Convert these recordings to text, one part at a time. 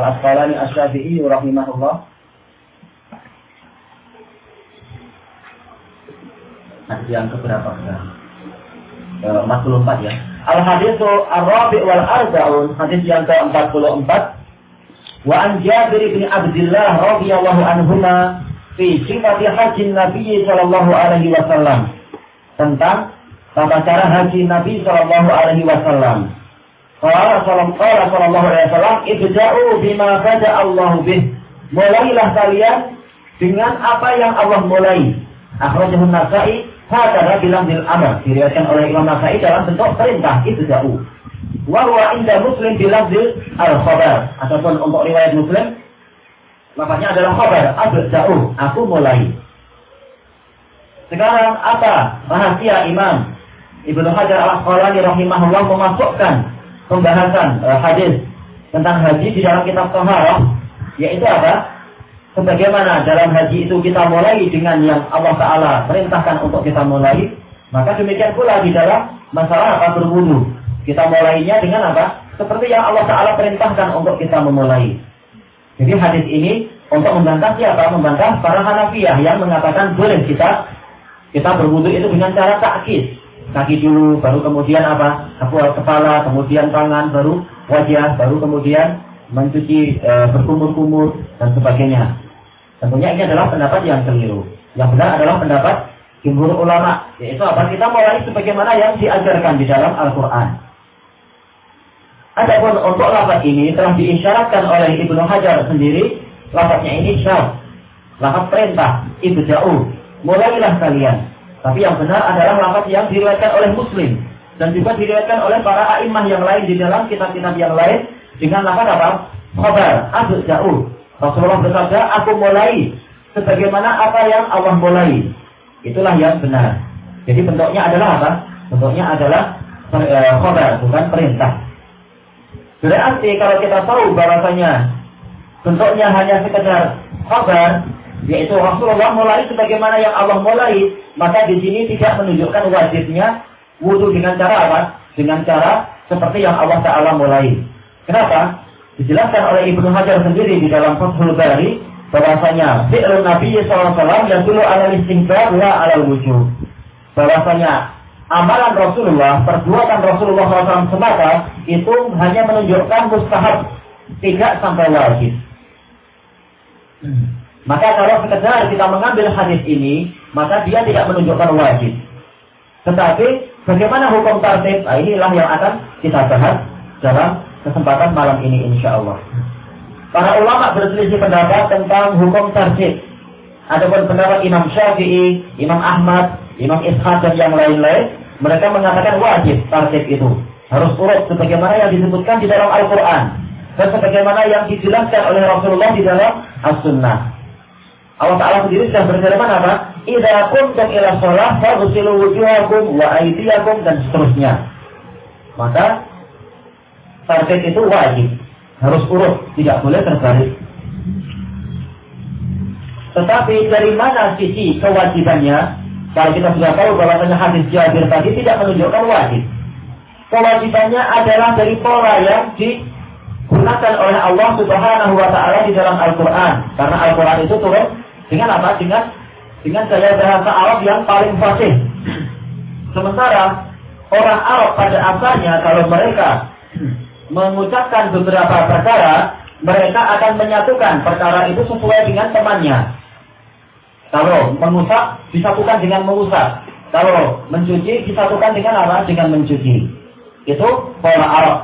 Al-Asqalani Asy-Syafi'i rahimahullah Hadis yang keberapa sekarang? E, 44 ya. Al-haditsu ar-rabi wal arba'un, hadis yang ke-44. Wa an Jabir bin Abdullah radhiyallahu anhuma fi sifati haji Nabi sallallahu alaihi wasallam. Tentang tata cara haji Nabi sallallahu alaihi wasallam. Qala sallallahu alaihi wasallam, "Ibda'u bima bada Allah bih." Mulailah kalian dengan apa yang Allah mulai. Akhrajahu Nasa'i Hakada bilang bil amr diriwayatkan oleh Imam Nasai dalam bentuk perintah itu jauh. Wahwa indah Muslim bilang bil al khabar ataupun untuk riwayat Muslim lafaznya adalah khabar jauh aku mulai. Sekarang apa rahasia Imam Ibnu Hajar al Asqalani rahimahullah memasukkan pembahasan uh, hadis tentang haji di dalam kitab Taharah yaitu apa? sebagaimana dalam haji itu kita mulai dengan yang Allah Ta'ala perintahkan untuk kita mulai, maka demikian pula di dalam masalah apa berwudu. Kita mulainya dengan apa? Seperti yang Allah Ta'ala perintahkan untuk kita memulai. Jadi hadis ini untuk membantah siapa? Membantah para Hanafiyah yang mengatakan boleh kita kita berwudu itu dengan cara takkis. Kaki dulu, baru kemudian apa? Kepala, kemudian tangan, baru wajah, baru kemudian mencuci e, berkumur-kumur dan sebagainya. Tentunya ini adalah pendapat yang keliru. Yang benar adalah pendapat jumhur ulama, yaitu apa? Kita mulai sebagaimana yang diajarkan di dalam Al-Quran. Adapun untuk lafaz ini telah diisyaratkan oleh Ibnu Hajar sendiri, lafaznya ini syar. Lafaz perintah, itu jauh. Mulailah kalian. Tapi yang benar adalah lafaz yang diriwayatkan oleh Muslim dan juga diriwayatkan oleh para a'immah yang lain di dalam kitab-kitab yang lain dengan lafaz apa? Khabar, abd jauh. Rasulullah bersabda, aku mulai sebagaimana apa yang Allah mulai. Itulah yang benar. Jadi bentuknya adalah apa? Bentuknya adalah e, khobar, bukan perintah. Berarti kalau kita tahu bahwasanya bentuknya hanya sekedar khobar, yaitu Rasulullah mulai sebagaimana yang Allah mulai, maka di sini tidak menunjukkan wajibnya wudhu dengan cara apa? Dengan cara seperti yang Allah Ta'ala mulai. Kenapa? Dijelaskan oleh Ibnu Hajar sendiri di dalam Fathul Bari bahwasanya fi'lun Nabi SAW yang dulu ala istingkar la ala wujud. Bahwasanya amalan Rasulullah, perbuatan Rasulullah SAW semata itu hanya menunjukkan mustahab, tidak sampai wajib. Maka kalau sekedar kita mengambil hadis ini, maka dia tidak menunjukkan wajib. Tetapi bagaimana hukum tartib? Nah, inilah yang akan kita bahas dalam kesempatan malam ini insya Allah. Para ulama berselisih pendapat tentang hukum tarjih. Adapun pendapat Imam Syafi'i, Imam Ahmad, Imam Ishaq dan yang lain-lain, mereka mengatakan wajib tarjih itu. Harus urut sebagaimana yang disebutkan di dalam Al-Quran. Dan sebagaimana yang dijelaskan oleh Rasulullah di dalam As-Sunnah. Allah Ta'ala sendiri sudah berfirman apa? Idza kuntum ila sholah, faghsilu wujuhakum wa dan seterusnya. Maka target itu wajib. Harus urut, tidak boleh terbalik. Tetapi dari mana sisi kewajibannya? Kalau kita sudah tahu bahwasanya hadis Jabir tadi tidak menunjukkan wajib. Kewajibannya adalah dari pola yang digunakan oleh Allah Subhanahu wa taala di dalam Al-Qur'an. Karena Al-Qur'an itu turun dengan apa? Dengan dengan gaya bahasa Arab yang paling fasih. Sementara orang Arab pada asalnya kalau mereka mengucapkan beberapa perkara, mereka akan menyatukan perkara itu sesuai dengan temannya. Kalau mengusap, disatukan dengan mengusap. Kalau mencuci, disatukan dengan apa? Dengan mencuci. Itu pola Arab.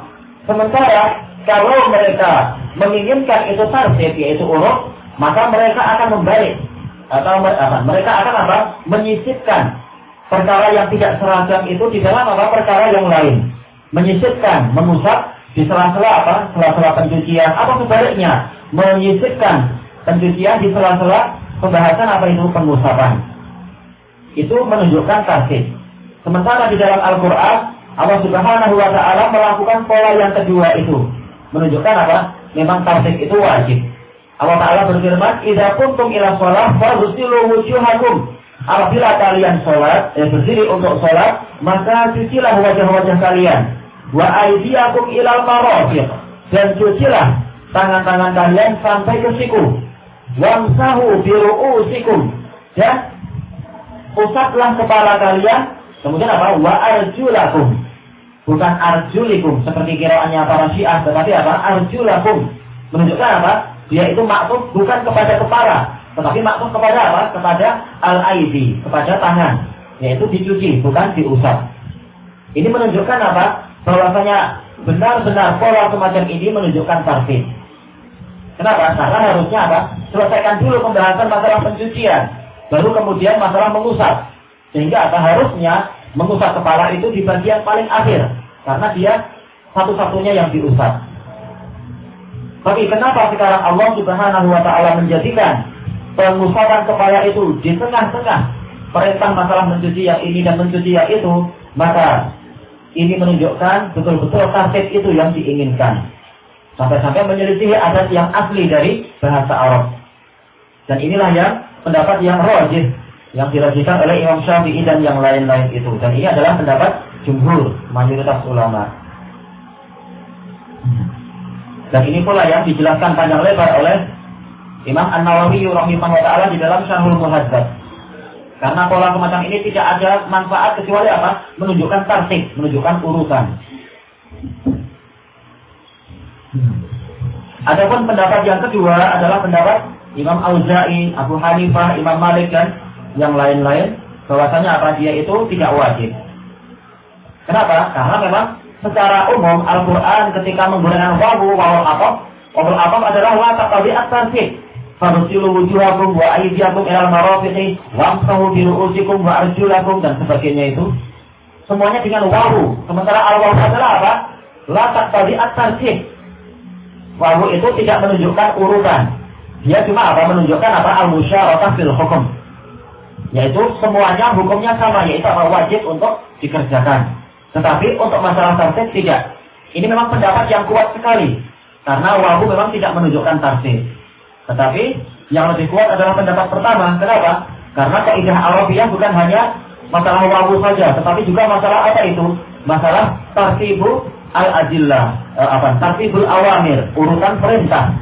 Sementara, kalau mereka menginginkan itu tarsif, yaitu urut, maka mereka akan membalik. Atau? Mereka akan apa? Menyisipkan perkara yang tidak seragam itu di dalam apa? Perkara yang lain. Menyisipkan, mengusap, di sela-sela apa? Sela-sela pencucian. Apa sebaliknya? Menyisipkan pencucian di sela-sela pembahasan apa itu pengusapan. Itu menunjukkan tasik. Sementara di dalam Al-Quran, Allah Subhanahu wa Ta'ala melakukan pola yang kedua itu. Menunjukkan apa? Memang tasik itu wajib. Allah Ta'ala berfirman, Idza kuntum ila sholat, faghsilu wujuhakum. Apabila kalian sholat, eh, berdiri untuk sholat, maka cucilah wajah-wajah kalian wa aydiyakum ilal marafiq dan cucilah tangan-tangan kalian sampai ke siku. Wamsahu biru'usikum. Dan usaplah kepala kalian. Kemudian apa? Wa arjulakum. Bukan arjulikum. Seperti kiraannya para syiah. Tetapi apa? Arjulakum. Menunjukkan apa? Dia itu maksud bukan kepada kepala. Tetapi maksud kepada apa? Kepada al-aidi. Kepada tangan. Yaitu dicuci. Bukan diusap. Ini menunjukkan apa? Bahwasanya benar-benar pola semacam ini menunjukkan tartib. Kenapa? Karena harusnya apa? Selesaikan dulu pembahasan masalah pencucian, baru kemudian masalah mengusap. Sehingga apa? Harusnya mengusap kepala itu di bagian paling akhir, karena dia satu-satunya yang diusap. Tapi kenapa sekarang Allah Subhanahu wa taala menjadikan pengusapan kepala itu di tengah-tengah perintah masalah mencuci yang ini dan mencuci yang itu? Maka ini menunjukkan betul-betul target itu yang diinginkan. Sampai-sampai menyelisihi adat yang asli dari bahasa Arab. Dan inilah yang pendapat yang rojih yang dirajikan oleh Imam Syafi'i dan yang lain-lain itu. Dan ini adalah pendapat jumhur, mayoritas ulama. Dan ini pula yang dijelaskan panjang lebar oleh Imam An-Nawawi rahimahullah taala di dalam Syarhul Muhadzab. Karena pola semacam ini tidak ada manfaat kecuali apa? Menunjukkan tartib, menunjukkan urutan. Adapun pendapat yang kedua adalah pendapat Imam Auza'i, Abu Hanifah, Imam Malik dan yang lain-lain bahwasanya apa dia itu tidak wajib. Kenapa? Karena memang secara umum Al-Quran ketika menggunakan wawu, wawu apa? Wawu apa adalah wa taqawi at-tansib. Farusilu wujuhakum wa aydiyakum ilal marafiqi wamsahu bi ru'usikum wa arjulakum dan sebagainya itu. Semuanya dengan wawu. Sementara al-wawu adalah apa? La taqawi at-tansib Wawu itu tidak menunjukkan urutan. Dia cuma apa? Menunjukkan apa? Al-musyarotah fil hukum. Yaitu semuanya hukumnya sama, yaitu apa? Wajib untuk dikerjakan. Tetapi untuk masalah tartib tidak. Ini memang pendapat yang kuat sekali. Karena wawu memang tidak menunjukkan tartib. Tetapi yang lebih kuat adalah pendapat pertama. Kenapa? Karena kaidah Arabiah bukan hanya masalah wawu saja, tetapi juga masalah apa itu? Masalah tartibu al-adillah eh, apa tartibul awamir urutan perintah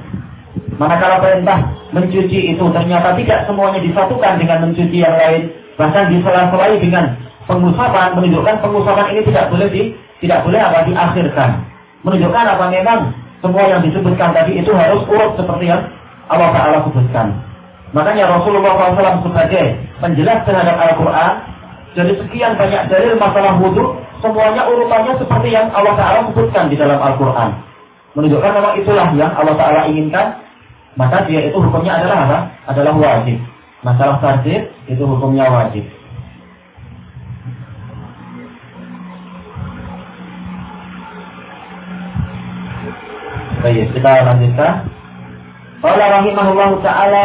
manakala perintah mencuci itu ternyata tidak semuanya disatukan dengan mencuci yang lain bahkan disela-selai dengan pengusapan menunjukkan pengusapan ini tidak boleh di tidak boleh apa diakhirkan menunjukkan apa memang semua yang disebutkan tadi itu harus urut seperti yang Allah Taala sebutkan makanya Rasulullah SAW sebagai penjelas terhadap Al-Quran dari sekian banyak dalil masalah wudhu semuanya urutannya seperti yang Allah Ta'ala sebutkan di dalam Al-Quran. Menunjukkan memang itulah yang Allah Ta'ala inginkan, maka dia itu hukumnya adalah apa? Adalah wajib. Masalah tajib itu hukumnya wajib. Baik, kita lanjutkan. Allah rahimahullah ta'ala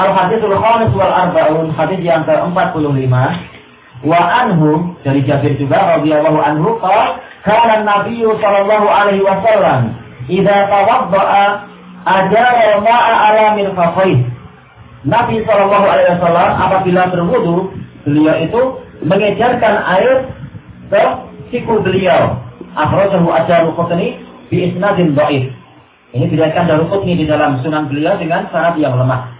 Al-Hadithul Khamis wal Arba'un hadis yang ke-45 wa anhu dari Jabir juga radhiyallahu anhu qala kana Nabi sallallahu alaihi wasallam idza tawadda'a ajara ma'a ala mirfaqih. Nabi sallallahu alaihi wasallam apabila berwudu beliau itu mengejarkan air ke siku beliau akhrajahu ad-Darqutni bi isnadin dhaif ini diriwayatkan dari Qutni di dalam sunan beliau dengan sanad yang lemah.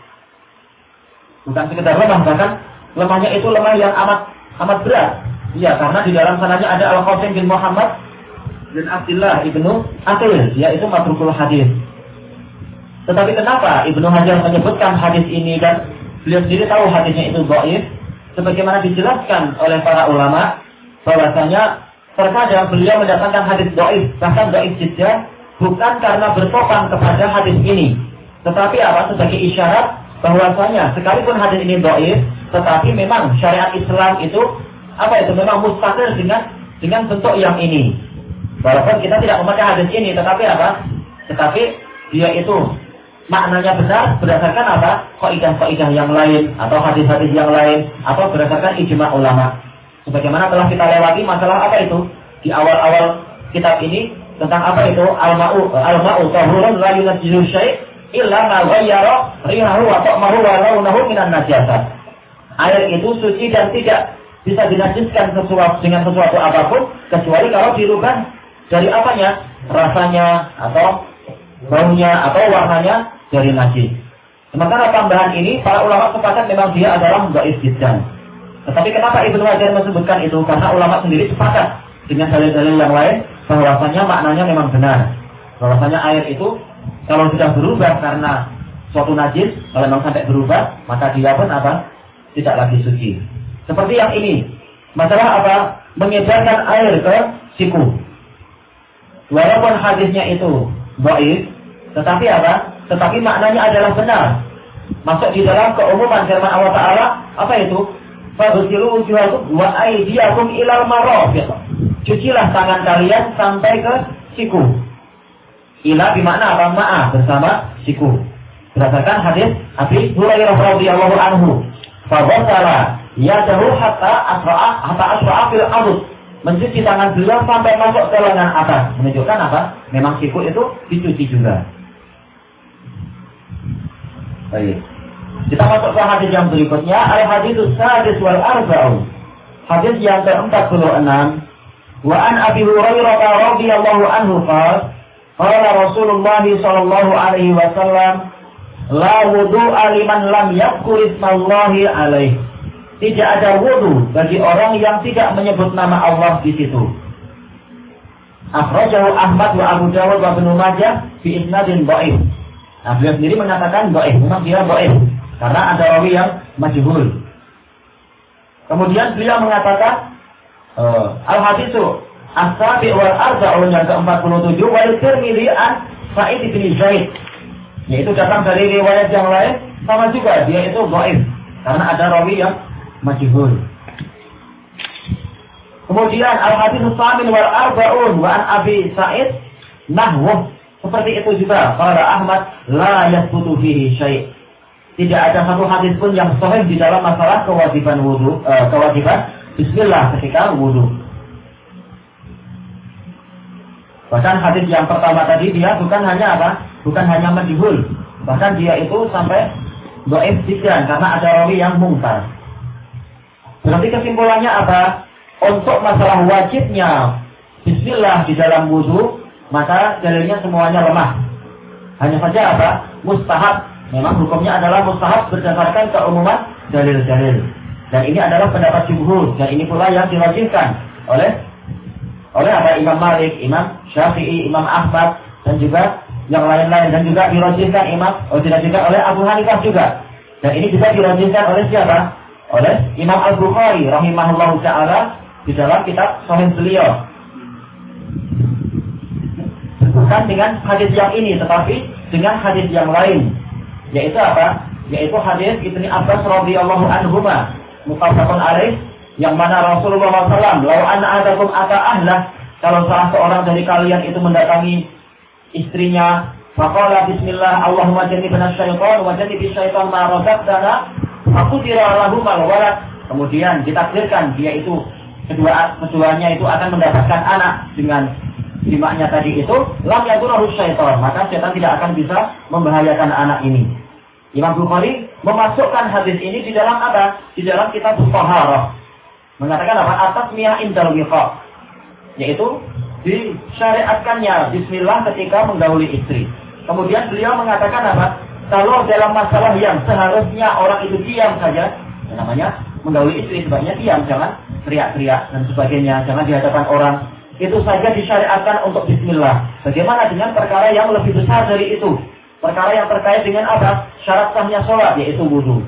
Bukan sekedar lemah, bahkan lemahnya itu lemah yang amat amat berat. Iya, karena di dalam sanadnya ada Al-Qasim bin Muhammad bin Abdullah ibnu Atil, yaitu matrukul hadis. Tetapi kenapa Ibnu Hajar menyebutkan hadis ini dan beliau sendiri tahu hadisnya itu dhaif? Sebagaimana dijelaskan oleh para ulama bahwasanya terkadang beliau mendatangkan hadis dhaif, bahkan dhaif juga bukan karena bertopang kepada hadis ini, tetapi apa sebagai isyarat bahwasanya sekalipun hadis ini doif, tetapi memang syariat Islam itu apa itu memang mustaqil dengan dengan bentuk yang ini. Walaupun kita tidak memakai hadis ini, tetapi apa? Tetapi dia itu maknanya benar berdasarkan apa? Kaidah-kaidah yang lain atau hadis-hadis yang lain atau berdasarkan ijma ulama. Sebagaimana telah kita lewati masalah apa itu di awal-awal kitab ini tentang apa itu al-ma'u al-ma'u tahurun la yunajjisu syai' illa ma ghayyara rihahu wa ta'mahu wa launahu minan najasah. Air itu suci dan tidak bisa dinajiskan sesuatu dengan sesuatu apa pun kecuali kalau dirubah dari apanya? rasanya atau baunya atau warnanya dari najis. Sementara tambahan ini para ulama sepakat memang dia adalah dhaif jiddan. Tetapi kenapa Ibnu Hajar menyebutkan itu? Karena ulama sendiri sepakat dengan dalil-dalil yang lain bahwasanya maknanya memang benar. Bahwasanya air itu kalau sudah berubah karena suatu najis, kalau memang sampai berubah, maka dia pun apa? Tidak lagi suci. Seperti yang ini. Masalah apa? Mengedarkan air ke siku. Walaupun hadisnya itu baik, tetapi apa? Tetapi maknanya adalah benar. Masuk di dalam keumuman firman Allah Ta'ala, apa itu? Fagsilu wujuhakum wa aydiyakum ilal marafiq. Cucilah tangan kalian sampai ke siku. Ila bimakna apa? Ma'a bersama siku. Berdasarkan hadis Abi Hurairah radhiyallahu anhu. Faghassala yadahu hatta asra'a hatta asra'a fil ardh. Mencuci tangan beliau sampai masuk ke lengan atas. Menunjukkan apa? Memang siku itu dicuci juga. Baik. Kita masuk ke hadis yang berikutnya. Al hadis sadis wal arba'un. Hadis yang ke-46. Wa an Abi Hurairah radhiyallahu anhu qala qala Rasulullah sallallahu alaihi wasallam la wudu'a liman lam yadhkur ismallahi alaih. Tidak ada wudu bagi orang yang tidak menyebut nama Allah di situ. Akhrajahu Ahmad wa Abu Dawud wa Ibnu Majah fi isnadin dhaif. Nah, beliau sendiri mengatakan dhaif, memang dia dhaif karena ada rawi yang majhul. Kemudian beliau mengatakan uh, al hadisu as-sabi wal arba'un yang ke-47 wal Tirmidzi an Sa'id bin Zaid yaitu datang dari riwayat yang lain sama juga dia itu dhaif karena ada rawi yang majhul. Kemudian al-hadis samin wal arbaun wa an Abi Sa'id nahwu seperti itu juga para Ahmad la yathbutu fihi syai' tidak ada satu hadis pun yang sahih di dalam masalah kewajiban wudu uh, kewajiban bismillah ketika wudu. Bahkan hadis yang pertama tadi dia bukan hanya apa? bukan hanya majhul, bahkan dia itu sampai doif jidan karena ada rawi yang mungkar. Berarti kesimpulannya apa? Untuk masalah wajibnya Bismillah di dalam wudhu, maka dalilnya semuanya lemah. Hanya saja apa? Mustahab. Memang hukumnya adalah mustahab berdasarkan keumuman dalil-dalil. Dan ini adalah pendapat jumhur. Dan ini pula yang diwajibkan oleh oleh apa? Imam Malik, Imam Syafi'i, Imam Ahmad dan juga yang lain-lain. Dan juga dirojihkan Imam oh juga oleh Abu Hanifah juga. Dan ini juga dirojihkan oleh siapa? Oleh Imam Al Bukhari rahimahullah taala di dalam kitab Sahih beliau. Bukan dengan hadis yang ini tetapi dengan hadis yang lain yaitu apa yaitu hadis Ibnu Abbas radhiyallahu anhu mutafaqun alaih yang mana Rasulullah SAW lau anna adakum ata ahlah kalau salah seorang dari kalian itu mendatangi istrinya Faqala bismillah Allahumma jannibna syaitan wa jannibis syaitan ma razaqtana faqudira lahu mal walad. Kemudian ditakdirkan dia itu kedua keduanya itu akan mendapatkan anak dengan jimaknya tadi itu lam yadurruhu syaitan maka setan tidak akan bisa membahayakan anak ini. Imam Bukhari memasukkan hadis ini di dalam apa? Di dalam kitab Taharah. Mengatakan apa? Atas miyah indal Yaitu disyariatkannya bismillah ketika menggauli istri. Kemudian beliau mengatakan apa? Kalau dalam masalah yang seharusnya orang itu diam saja, namanya menggauli istri sebaiknya diam, jangan teriak-teriak dan sebagainya, jangan di hadapan orang. Itu saja disyariatkan untuk bismillah. Bagaimana dengan perkara yang lebih besar dari itu? Perkara yang terkait dengan apa? Syarat sahnya sholat, yaitu wudhu.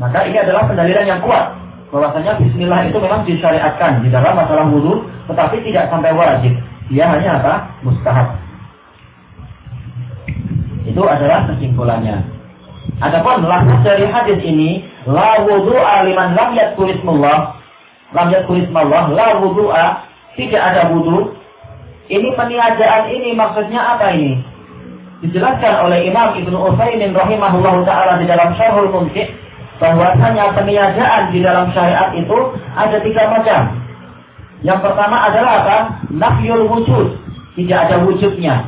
Maka ini adalah pendalilan yang kuat bahwasanya bismillah itu memang disyariatkan di dalam masalah wudhu tetapi tidak sampai wajib dia hanya apa mustahab itu adalah kesimpulannya adapun lafaz dari hadis ini la wudhu aliman lam yadkur ismullah lam yadkur ismullah la wudhu'a tidak ada wudhu ini peniadaan ini maksudnya apa ini dijelaskan oleh Imam Ibnu Utsaimin rahimahullahu taala di dalam Syarhul Mumti' bahwasanya peniadaan di dalam syariat itu ada tiga macam. Yang pertama adalah apa? Nafyul wujud. Tidak ada wujudnya.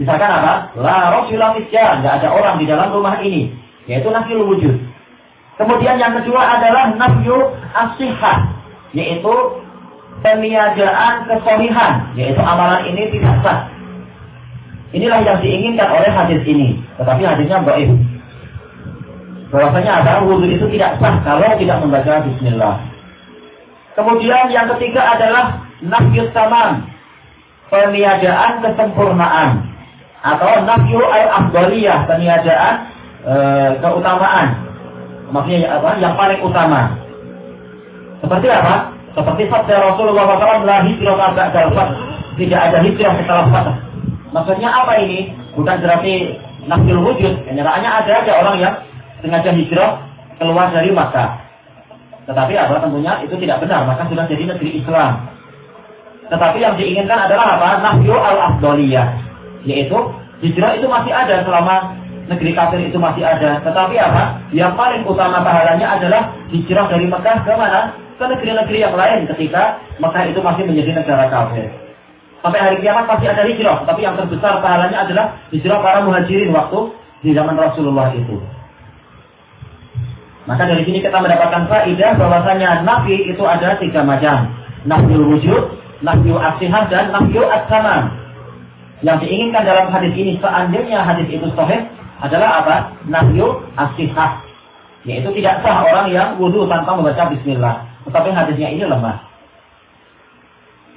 Misalkan apa? La rasulah. Tidak ada orang di dalam rumah ini. Yaitu nafyul wujud. Kemudian yang kedua adalah nafyu asihah. Yaitu peniadaan kesohihan, yaitu amalan ini tidak sah. Inilah yang diinginkan oleh hadis ini, tetapi hadisnya baik. Bahwasanya ada wudhu itu tidak sah kalau tidak membaca Bismillah. Kemudian yang ketiga adalah nafyus tamam, peniadaan kesempurnaan atau nafyu al-afdaliyah, peniadaan e, keutamaan. Maksudnya apa? Yang paling utama. Seperti apa? Seperti sabda Rasulullah SAW, la hijrah Tidak ada hijrah setelah fatah. Maksudnya apa ini? Bukan berarti nafsul wujud. Kenyataannya ada aja orang yang sengaja hijrah keluar dari Makkah. Tetapi apa? Tentunya itu tidak benar. Maka sudah jadi negeri Islam. Tetapi yang diinginkan adalah apa? Nafyu al-afdoliyah. Yaitu hijrah itu masih ada selama negeri kafir itu masih ada. Tetapi apa? Yang paling utama pahalanya adalah hijrah dari Mekah ke mana? Ke negeri-negeri yang lain ketika Mekah itu masih menjadi negara kafir. Sampai hari kiamat pasti ada hijrah, tapi yang terbesar pahalanya adalah hijrah para muhajirin waktu di zaman Rasulullah itu. Maka dari sini kita mendapatkan faidah bahwasanya nafi itu ada tiga macam. Nafiyul wujud, nafiyul asihah, dan nafiyul as-saman. Yang diinginkan dalam hadis ini seandainya hadis itu sahih adalah apa? Nafiyul asihah. Yaitu tidak sah orang yang wudhu tanpa membaca bismillah. Tetapi hadisnya ini lemah.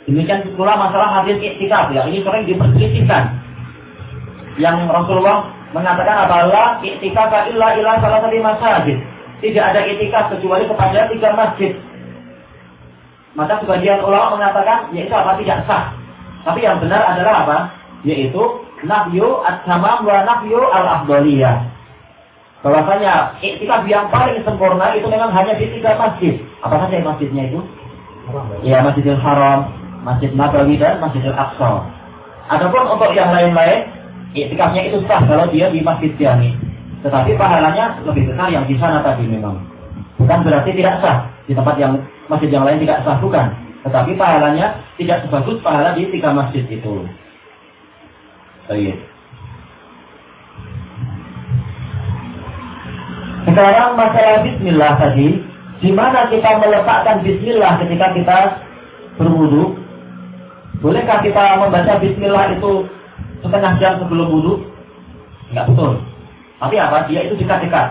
Demikian pula masalah hadis iktikaf ya. Ini sering diperselisihkan. Yang Rasulullah mengatakan adalah iktikaf illa illa salah satu masjid. Tidak ada iktikaf kecuali kepada tiga masjid. Maka sebagian ulama mengatakan yaitu apa tidak sah. Tapi yang benar adalah apa? Yaitu nafyu at-tamam wa nafyu al-afdaliyah bahwasanya iktikaf yang paling sempurna itu memang hanya di tiga masjid. Apa saja masjidnya itu? Ya Masjidil Haram, Masjid Nabawi dan Masjidil Aqsa. Adapun untuk yang lain-lain, iktikafnya itu sah kalau dia di Masjid Jami. Tetapi pahalanya lebih besar yang di sana tadi memang. Bukan berarti tidak sah di tempat yang masjid yang lain tidak sah bukan. Tetapi pahalanya tidak sebagus pahala di tiga masjid itu. Baik. Sekarang masalah bismillah tadi, di mana kita meletakkan bismillah ketika kita berwudu? Bolehkah kita membaca bismillah itu setengah jam sebelum wudu? Enggak betul. Tapi apa? Dia itu dekat-dekat.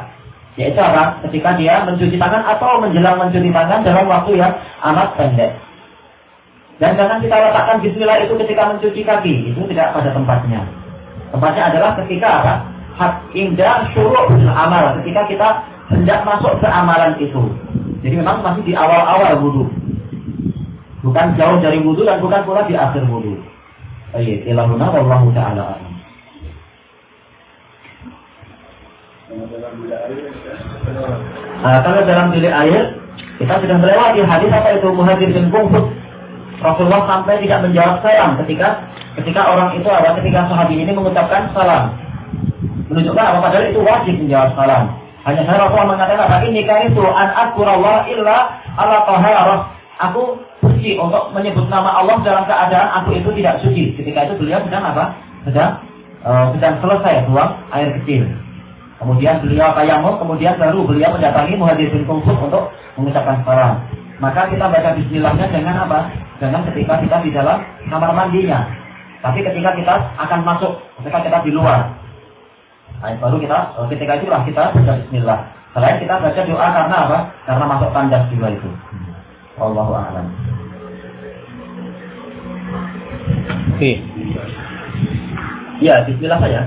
Yaitu apa? Ketika dia mencuci tangan atau menjelang mencuci tangan dalam waktu yang amat pendek. Dan jangan kita letakkan bismillah itu ketika mencuci kaki. Itu tidak pada tempatnya. Tempatnya adalah ketika apa? Indah suruh amal ketika kita hendak masuk ke amalan itu. Jadi memang masih di awal-awal wudhu. Bukan jauh dari wudhu dan bukan pula di akhir wudhu. Baik, ilahuna wallahu ta'ala Nah, kalau dalam bilik air, kita sudah melewati hadis apa itu muhajir bin Kungfut. Rasulullah sampai tidak menjawab salam ketika ketika orang itu ada ketika sahabat ini mengucapkan salam menunjukkan apa padahal itu wajib menjawab salam. Hanya saya Rasulullah mengatakan apa ini kan itu an akurallah illa ala taharah. Aku suci untuk menyebut nama Allah dalam keadaan aku itu tidak suci. Ketika itu beliau sedang apa? Sedang uh, sedang selesai buang air kecil. Kemudian beliau tayamum, kemudian baru beliau mendatangi Muhadir bin Kungfut untuk mengucapkan salam. Maka kita baca bismillahnya dengan apa? Dengan ketika kita di dalam kamar mandinya. Tapi ketika kita akan masuk, ketika kita di luar, Nah, baru kita eh, ketika itulah kita baca Bismillah. Selain kita baca doa karena apa? Karena masuk tandas juga itu. Allahu a'lam. Oke. Ya, Bismillah saja.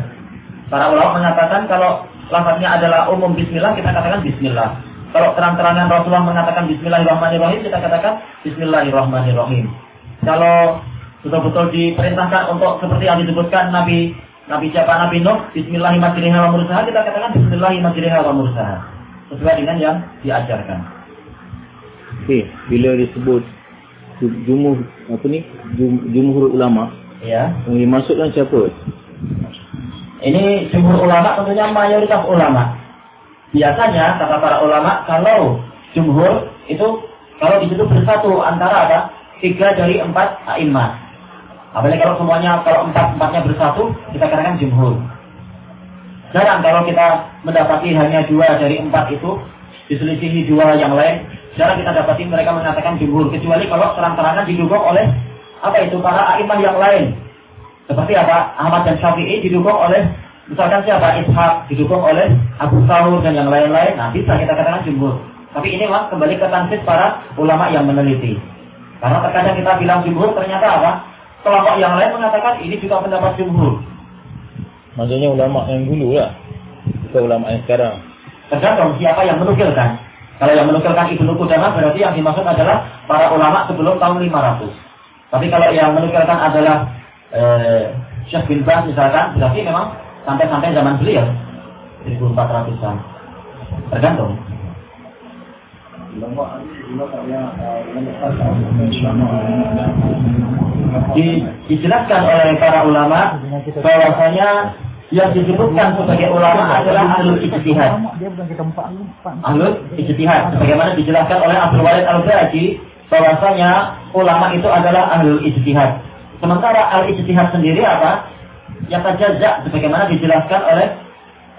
Para ulama mengatakan kalau lafaznya adalah umum Bismillah, kita katakan Bismillah. Kalau terang-terangan Rasulullah mengatakan Bismillahirrahmanirrahim, kita katakan Bismillahirrahmanirrahim. Kalau betul-betul diperintahkan untuk seperti yang disebutkan Nabi Nabi siapa Nabi Nuh, Bismillahirrahmanirrahim wa kita katakan Bismillahirrahmanirrahim wa mursaha. Sesuai dengan yang diajarkan. Okey, bila disebut jumhur apa ni? Jumhur ulama. Ya. Yang dimaksudkan siapa? Ini jumhur ulama tentunya mayoritas ulama. Biasanya kata para ulama kalau jumhur itu kalau di situ bersatu antara ada tiga dari empat a'immah. Apalagi kalau semuanya, kalau empat-empatnya bersatu, kita katakan jumhur. Jarang kalau kita mendapati hanya dua dari empat itu, diselisihi dua yang lain, Jarang kita dapati mereka mengatakan jumhur kecuali kalau terang-terangan didukung oleh apa itu para aimah yang lain. Seperti apa? Ahmad dan Syafi'i didukung oleh misalkan siapa? Ishaq didukung oleh Abu Thawr dan yang lain-lain. Nah, bisa kita katakan jumhur. Tapi ini mah kembali ke tansis para ulama yang meneliti. Karena terkadang kita bilang jumhur ternyata apa? Kelompok yang lain mengatakan ini juga pendapat jumhur. Maksudnya ulama yang dulu lah. Bukan ulama yang sekarang. Tergantung siapa yang menukilkan. Kalau yang menukilkan Ibnu Qudamah berarti yang dimaksud adalah para ulama sebelum tahun 500. Tapi kalau yang menukilkan adalah eh, Syekh bin Baz misalkan, berarti memang sampai-sampai zaman beliau 1400-an. Tergantung. Di, dijelaskan oleh para ulama bahwasanya yang disebutkan sebagai ulama adalah ahlul ijtihad. Ahlul ijtihad. Sebagaimana dijelaskan oleh Abdul Walid Al-Baji bahwasanya ulama itu adalah ahlul ijtihad. Sementara al-ijtihad sendiri apa? Yang tajazza sebagaimana dijelaskan oleh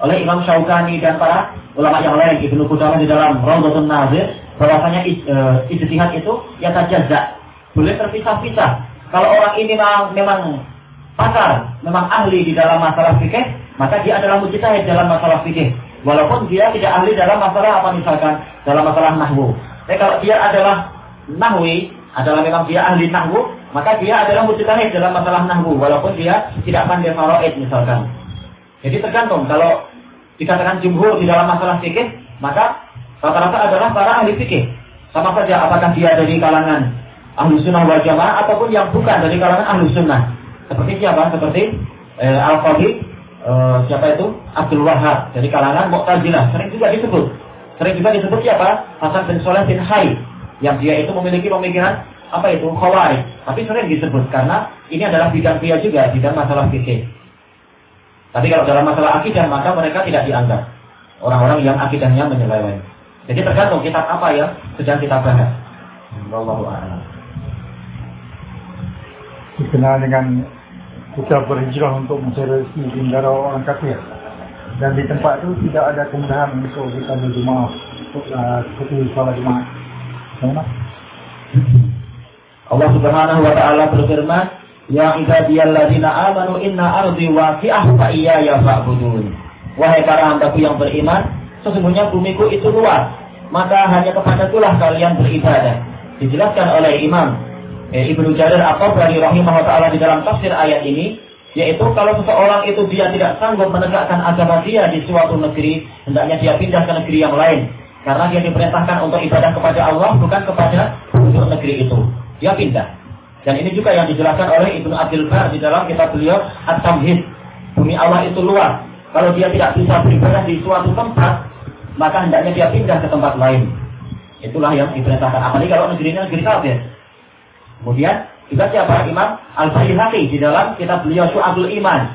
oleh Imam Syaukani dan para ulama yang lain Ibnu Qudamah di dalam Raudhatun Nazir bahwasanya uh, ijtihad itu ya tajazza boleh terpisah-pisah kalau orang ini memang, memang pakar memang ahli di dalam masalah fikih maka dia adalah mujtahid dalam masalah fikih. Walaupun dia tidak ahli dalam masalah apa misalkan dalam masalah nahwu. Tapi kalau dia adalah nahwi adalah memang dia ahli nahwu maka dia adalah mujtahid dalam masalah nahwu walaupun dia tidak pandai faraid misalkan. Jadi tergantung kalau dikatakan jumhur di dalam masalah fikih, maka rata-rata adalah para ahli fikih. Sama saja apakah dia dari kalangan ahli sunnah wal jamaah ataupun yang bukan dari kalangan ahli sunnah. Seperti siapa? Seperti eh, Al-Qadhi, eh, siapa itu? Abdul Wahab dari kalangan Mu'tazilah. Sering juga disebut. Sering juga disebut siapa? Hasan bin Soleh bin Hai. Yang dia itu memiliki pemikiran apa itu? Khawarij. Tapi sering disebut karena ini adalah bidang dia juga, bidang masalah fikih. Tapi kalau dalam masalah akidah maka mereka tidak dianggap orang-orang yang akidahnya menyeleweng. Jadi tergantung kitab apa yang sedang kita bahas. Wallahu a'lam. Dikenal dengan kita berhijrah untuk mencari negara orang kafir. Dan di tempat itu tidak ada kemudahan untuk kita berjemaah uh, seperti salat jemaah. Bagaimana? Allah Subhanahu wa taala berfirman, Ya ibadiyalladzina amanu inna ardi waqi'ah fa iyaya fa'budun. Wahai para hambaku yang beriman, sesungguhnya bumiku itu luas, maka hanya kepada itulah kalian beribadah. Dijelaskan oleh Imam eh, Ibnu Jarir At-Tabari rahimahullah taala di dalam tafsir ayat ini, yaitu kalau seseorang itu dia tidak sanggup menegakkan agama dia di suatu negeri, hendaknya dia pindah ke negeri yang lain. Karena dia diperintahkan untuk ibadah kepada Allah bukan kepada penduduk negeri itu. Dia pindah. Dan ini juga yang dijelaskan oleh Ibnu Abdul Bar di dalam kitab beliau At-Tamhid. Bumi Allah itu luas. Kalau dia tidak bisa beribadah di suatu tempat, maka hendaknya dia pindah ke tempat lain. Itulah yang diperintahkan. Apalagi kalau negerinya negeri kafir. Kemudian juga siapa Imam Al-Baihaqi di dalam kitab beliau Su'abul Iman.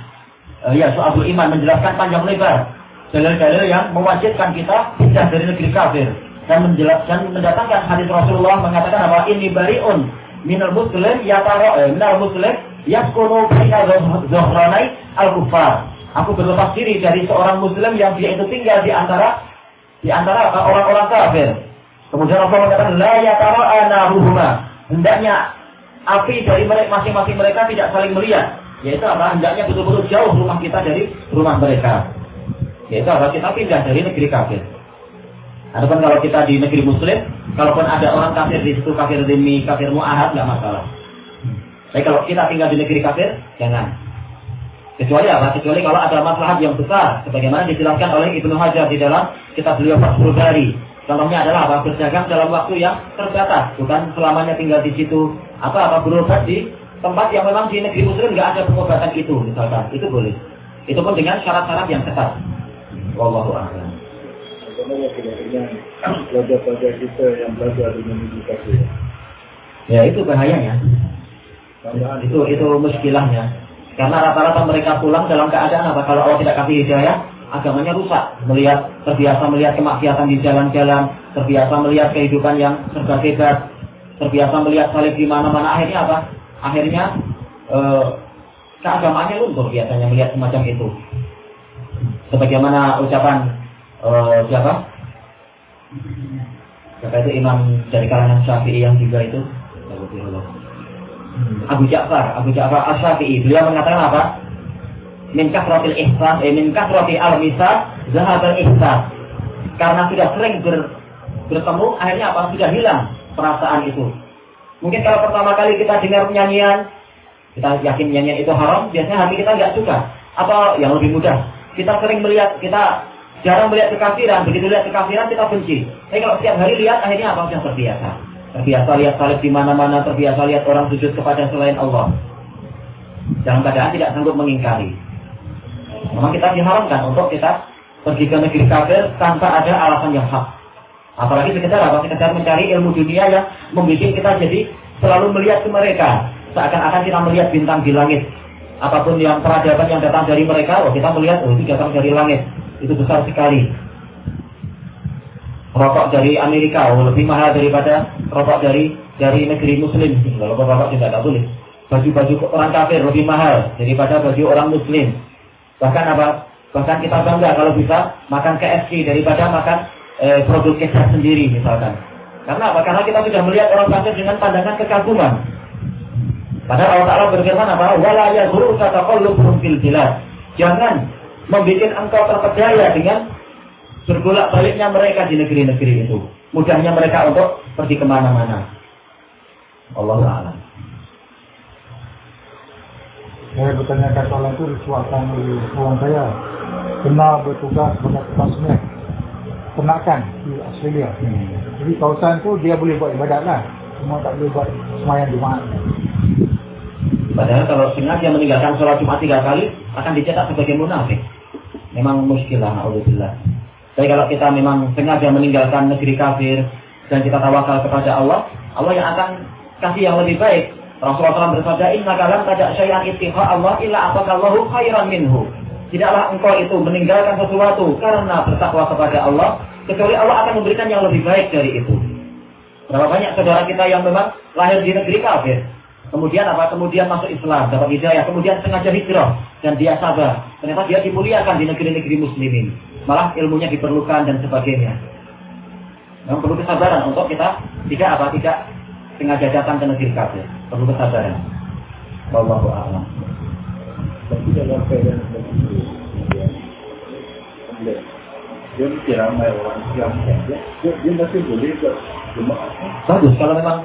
Uh, ya, Su'abul Iman menjelaskan panjang lebar dalil-dalil yang mewajibkan kita pindah dari negeri kafir dan menjelaskan mendatangkan hadis Rasulullah mengatakan bahwa ini bariun minal muslim yatara eh, minal muslim yaskunu baina zohranai al kufar. Aku berlepas diri dari seorang muslim yang dia itu tinggal di antara di antara orang-orang kafir. Kemudian Allah mengatakan la yatara anaruhuma. Hendaknya api dari masing-masing mereka tidak saling melihat. Yaitu apa? Hendaknya betul-betul jauh rumah kita dari rumah mereka. Yaitu apa? Kita pindah dari negeri kafir. Adapun kalau kita di negeri muslim, kalaupun ada orang kafir di situ, kafir demi kafir mu'ahad, nggak masalah. Tapi kalau kita tinggal di negeri kafir, jangan. Kecuali apa? Kecuali kalau ada masalah yang besar, sebagaimana dijelaskan oleh Ibnu Hajar di dalam kitab beliau Fathul Bari. Contohnya adalah apa? Berdagang dalam waktu yang terbatas, bukan selamanya tinggal di situ. Atau apa? Berobat di tempat yang memang di negeri muslim nggak ada pengobatan itu, misalkan. Itu boleh. Itu pun dengan syarat-syarat yang ketat. Wallahu a'lam pelajar-pelajar kita yang belajar dengan edukasi? Ya itu bahayanya. Itu itu muskilahnya. Karena rata-rata mereka pulang dalam keadaan apa? Kalau Allah tidak kasih hidayah, agamanya rusak. Melihat terbiasa melihat kemaksiatan di jalan-jalan, terbiasa melihat kehidupan yang serba bebas, terbiasa melihat salib di mana-mana. Akhirnya apa? Akhirnya eh, keagamaannya luntur biasanya melihat semacam itu. Sebagaimana ucapan uh, siapa? Siapa itu imam dari kalangan Syafi'i yang juga itu? Abu Ja'far, Abu Ja'far Asy-Syafi'i. Beliau mengatakan apa? Min kasratil ihsan, eh, min kasrati al-misal zahabal ihsan. Karena sudah sering ber, bertemu, akhirnya apa? Sudah hilang perasaan itu. Mungkin kalau pertama kali kita dengar nyanyian, kita yakin nyanyian itu haram, biasanya hati kita nggak suka. Atau yang lebih mudah, kita sering melihat, kita jarang melihat kekafiran, begitu lihat kekafiran kita benci. Tapi kalau setiap hari lihat, akhirnya apa? Sudah terbiasa. Terbiasa lihat salib di mana-mana, terbiasa lihat orang sujud kepada selain Allah. Dalam keadaan tidak sanggup mengingkari. Memang kita diharamkan untuk kita pergi ke negeri kafir tanpa ada alasan yang hak. Apalagi sekedar apa? Sekedar mencari ilmu dunia yang membuat kita jadi selalu melihat ke mereka. Seakan-akan kita melihat bintang di langit. Apa pun yang peradaban yang datang dari mereka, oh kita melihat, oh itu datang dari langit. Itu besar sekali. Rokok dari Amerika, oh lebih mahal daripada rokok dari dari negeri Muslim. Kalau rokok tidak ada boleh. Baju-baju orang kafir lebih mahal daripada baju orang Muslim. Bahkan apa? Bahkan kita bangga kalau bisa makan KFC daripada makan eh, produk kecap sendiri misalkan. Karena apa? Karena kita sudah melihat orang kafir dengan pandangan kekaguman. Padahal Allah Ta'ala berfirman apa? Wala yazuru tataqallubum fil bilad. Jangan membuat engkau terpedaya dengan berbolak baliknya mereka di negeri-negeri itu. Mudahnya mereka untuk pergi ke mana-mana. Allah Ta'ala. Saya bertanyakan soalan itu disuapkan oleh kawan saya. Pernah bertugas sebagai konsumen penakan di Australia. Hmm. Jadi kawasan tu dia boleh buat ibadat lah. Cuma tak boleh buat semayang Jumaat. Padahal kalau sengaja meninggalkan sholat Jumat tiga kali akan dicetak sebagai munafik. Memang muskilah, Alhamdulillah. Tapi kalau kita memang sengaja meninggalkan negeri kafir dan kita tawakal kepada Allah, Allah yang akan kasih yang lebih baik. Rasulullah SAW bersabda, Inna kalam tajak syai'an ittiha Allah illa apakallahu khairan minhu. Tidaklah engkau itu meninggalkan sesuatu karena bertakwa kepada Allah, kecuali Allah akan memberikan yang lebih baik dari itu. Berapa banyak saudara kita yang memang lahir di negeri kafir, kemudian apa? Kemudian masuk Islam, dapat hidayah, kemudian sengaja hijrah dan dia sabar. Ternyata dia dimuliakan di negeri-negeri muslimin. Malah ilmunya diperlukan dan sebagainya. Memang perlu kesabaran untuk kita tidak apa tidak sengaja datang ke negeri kafir. Perlu kesabaran. Wallahu a'lam. Tapi dalam itu, dia, masih boleh ke. Bagus kalau memang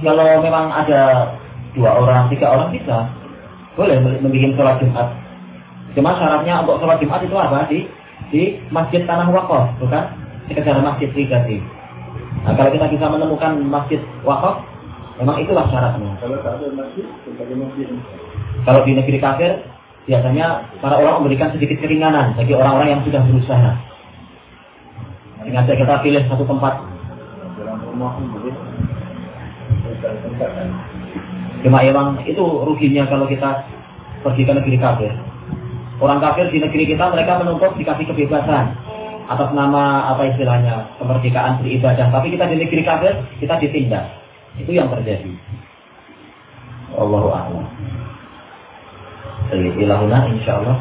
kalau memang ada dua orang, tiga orang bisa boleh membuat sholat Jumat. Cuma syaratnya untuk sholat Jumat itu apa di di masjid tanah wakaf, bukan sekedar masjid pribadi. Nah, kalau kita bisa menemukan masjid wakaf, memang itulah syaratnya. Kalau tak ada masjid, sebagai masjid. Kalau di negeri kafir, biasanya para orang memberikan sedikit keringanan bagi orang-orang yang sudah berusaha. Sengaja kita pilih satu tempat. Cuma emang itu ruginya kalau kita pergi ke negeri kafir. Orang kafir di negeri kita mereka menuntut dikasih kebebasan atas nama apa istilahnya kemerdekaan beribadah. Tapi kita di negeri kafir kita ditindak. Itu yang terjadi. Allahu a'lam. Ilahuna insyaallah.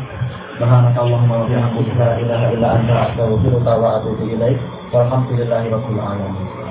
Subhanakallahumma wa bihamdika la ilaha illa anta astaghfiruka wa atubu ilaik. Walhamdulillahi rabbil alamin.